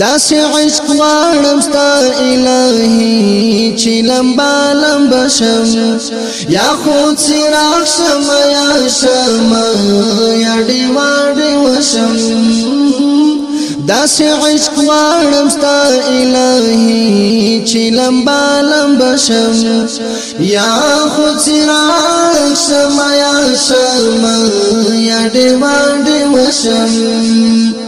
دا سی عشق غواړم ستا الہی چې لمبا لمبا شم یا خود سراغ شم یا شم یا ډیوا ډیوا شم دا سی عشق غواړم ستا الہی چې لمبا لمبا شم یا خود سراغ شم یا شم یا ډیوا ډیوا شم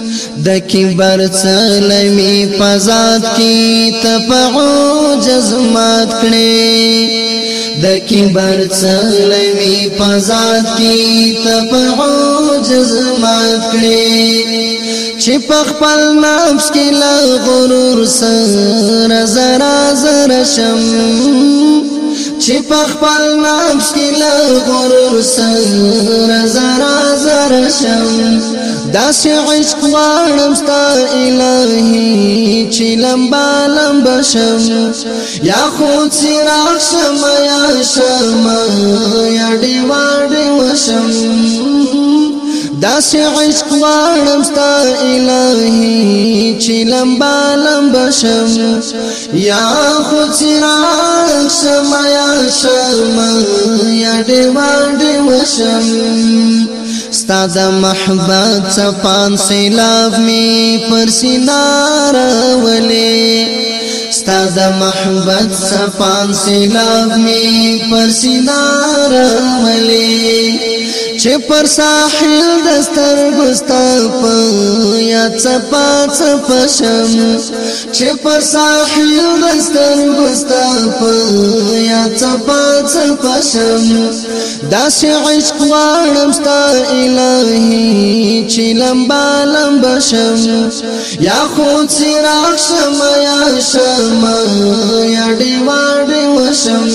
د کبر سلمی پزاد کی تفعو جزمات کړي د کبر سلمی پزاد کی تفعو جزمات کړي چې پخپل نفس کې لا غرور سره زرا زرا شم چې پخپل نفس کې له غرور سره زرا زرا شم داس عشق غواړم ستا الهي چې لمبا لمبا شم یا خود سراغ شم یا شم یا ډیوا ډیوا شم داس عشق غواړم ستا الہی چې لمبا لمبا شم یا خود سراغ شم یا شم یا ډیوا ډیوا شم ستا د محبت څپان سیلاب می پر سینار ولې ستاد محبت سپان سیلاب می پر سینار ملی چې پر ساحل دستر ګستا په یا چپا چپ شم چې پر ساحل دستر ګستا په یا چپا چپ شم داسې عشق واړم ستا الہی چې لمبا لمبا شم یا خود سراغ شم یا شم یا دیوار دیو شم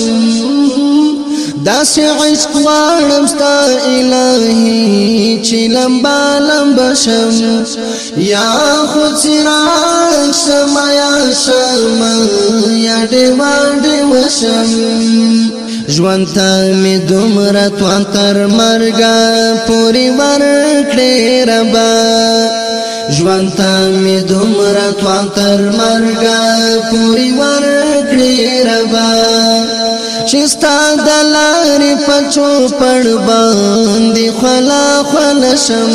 داس عشق غواړم ستا الهي چې لمبا لمبا شم یا خود سراغ شم یا شم یا دیوار دیو شم ژوند ته می دومره توان تر مرګه پوری ورکړې ربا ژوند ته می دومره توان تر مرګه پوری ورکړې ربا چې ستا د لارې په چوپړ باندې خلا خلا شم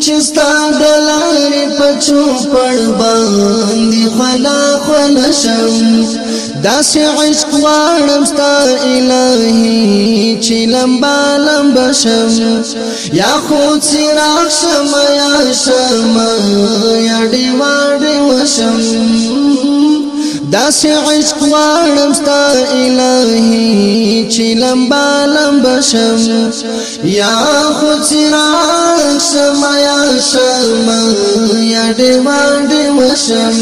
چستا دلار پچو پڑ باندې خلا خلا شم داس عشق واړم ستا الہی چې لمبا لمبا شم یا خود سراغ شم یا شم یا ډیوا ډیوا شم داس عشق وانم ستا الہی چی لمبا لمبا شم یا خود سراغ شم یا شم یا ڈیوا ڈیوا شم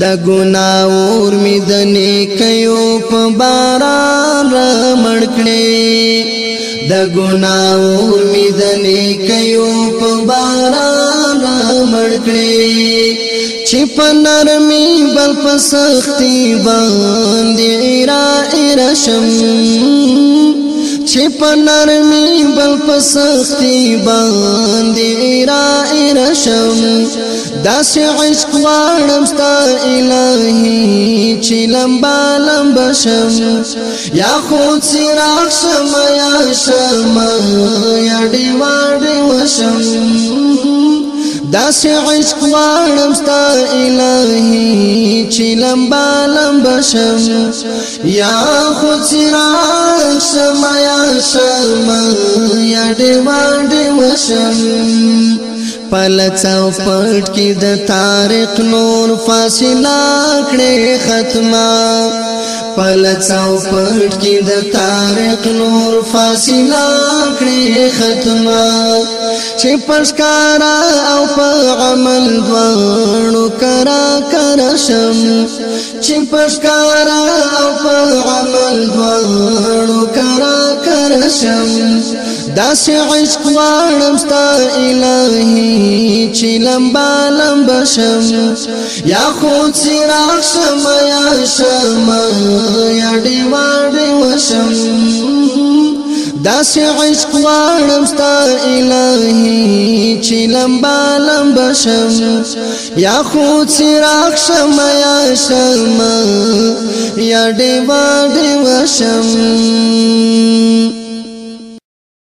دا گناور می دنے کیو پا باران را مڑکنے دا گناور می دنے کیو پا باران را مڑکنے چې په نرمي بل په سختي باندې را ارشم چې په نرمي بل په سختي باندې را ارشم داس عشق غواړم ستا الهي چې لمبا لمبا شم یا خود سراغ شم یا شم یا ډیوا ډیوا شم دا سی عشق وانم ستا الہی چی لمبا لمبا شم یا خود سراغ شم یا شرم یا ڈیوان ڈیو شم پلچ او پټ کې د تارق نور فاصله کړې ختمه خپل څاو پټ کې د تارق نور فاصله کړې ختمه چې پښکارا او په عمل وانو کرا کرا شم چې پښکارا او په عمل وانو کرا کرا شم داس عشق واړم ستا الہی چې لمبا لمبا شم یا خود سراغ شم یا شم یا ډیوا ډیوا شم داس عشق واړم ستا الہی چې لمبا لمبا شم یا خود سراغ شم یا شم یا ډیوا ډیوا شم